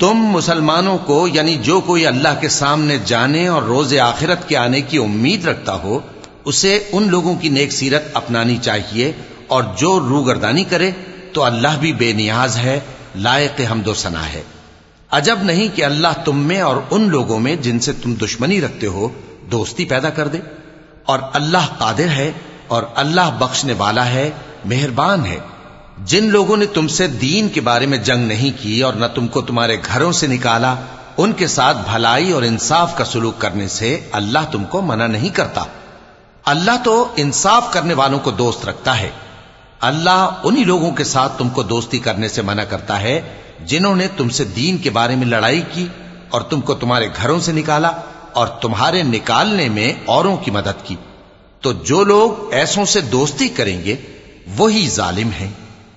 तुम मुसलमानों को यानी जो कोई अल्लाह के सामने जाने और रोजे आखिरत के आने की उम्मीद रखता हो उसे उन लोगों की नेक सीरत अपनानी चाहिए और जो रूगर्दानी करे तो अल्लाह भी बेनियाज है लायक हमदो सना है अजब नहीं कि अल्लाह तुम में और उन लोगों में जिनसे तुम दुश्मनी रखते हो, दोस्ती पैदा कर दे। और अल्लाह कादिर है और अल्लाह बख्शने वाला है, मेहरबान है। जिन लोगों ने तुमसे दीन के बारे में जंग नहीं की और न तुमको तुम्हारे घरों से निकाला, उनके साथ भलाई और इंसाफ का सलूक करने से अल्लाह तुमको मना नहीं करता। अल्लाह तो इंसाफ करने वालों को दोस्त रखता है। अल्लाह उन्हीं लोगों के साथ तुमको दोस्ती करने से मना करता है जिन्होंने तुमसे दीन के बारे में लड़ाई की और तुमको तुम्हारे घरों से निकाला और तुम्हारे निकालने में औरों की मदद की तो जो लोग ऐसों से दोस्ती करेंगे वही जालिम हैं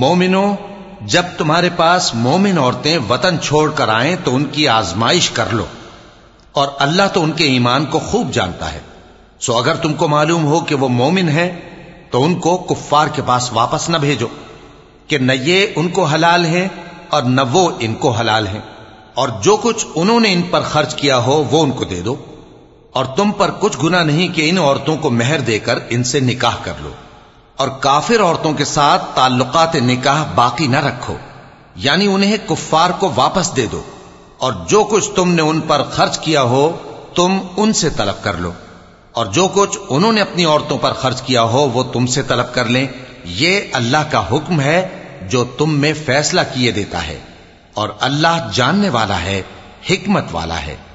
मोमिनो जब तुम्हारे पास मोमिन औरतें वतन छोड़कर आए तो उनकी आजमाइश कर लो और अल्लाह तो उनके ईमान को खूब जानता है सो अगर तुमको मालूम हो कि वो मोमिन है तो उनको कुफ्फार के पास वापस न भेजो कि न ये उनको हलाल है और न वो इनको हलाल है और जो कुछ उन्होंने इन पर खर्च किया हो वो उनको दे दो और तुम पर कुछ गुना नहीं कि इन औरतों को मेहर देकर इनसे निकाह कर लो। और काफिर औरतों के साथ ताल्लुकात निकाह बाकी न रखो। यानी उन्हें कुफ्फार को वापस दे दो। और जो कुछ तुमने उन पर खर्च किया हो, तुम उनसे तलब कर लो। और जो कुछ उन्होंने अपनी औरतों पर खर्च किया हो, वो तुमसे तलब कर लें। ये अल्लाह का हुक्म है, जो तुम में फैसला किए देता है। और अल्लाह जानने वाला है, हिकमत वाला है।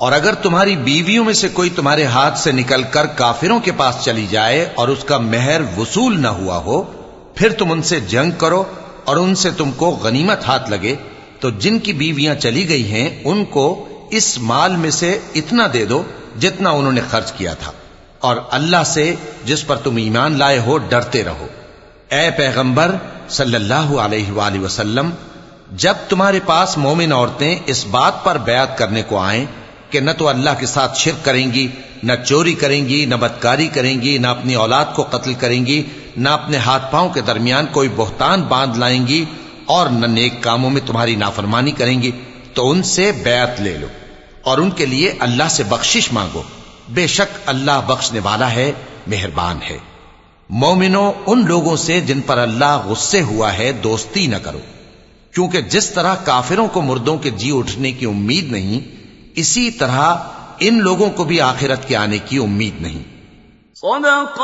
और अगर तुम्हारी बीवियों में से कोई तुम्हारे हाथ से निकलकर काफिरों के पास चली जाए और उसका मेहर वसूल न हुआ हो, फिर तुम उनसे जंग करो और उनसे तुमको गनीमत हाथ लगे। तो जिनकी बीवियाँ चली गई हैं, उनको इस माल में से इतना दे दो जितना उन्होंने खर्च किया था। और अल्लाह से जिस पर तुम ईमान लाए हो, डरते रहो। ए पैगंबर सल्लल्लाहु अलैहि वसल्लम, जब तुम्हारे पास मोमिन औरतें इस बात पर बयात करने को आए कि न तो अल्लाह के साथ शिरक करेंगी, न चोरी करेंगी, न बदकारी करेंगी, न अपनी औलाद को कत्ल करेंगी, न अपने हाथ पाँव के दरमियान कोई बोहतान बाँध लाएँगी और न नेक कामों में तुम्हारी नाफरमानी करेंगी तो उनसे बैत ले लो और उनके लिए अल्लाह से बख्शिश मांगो। बेशक अल्लाह बख्शने वाला है, मेहरबान है। मोमिनो, उन लोगों से जिन पर अल्लाह गुस्से हुआ है, दोस्ती न करो, क्योंकि जिस तरह काफिरों को मुर्दों के जी उठने की उम्मीद नहीं इसी तरह इन लोगों को भी आखिरत के आने की उम्मीद नहीं। सदक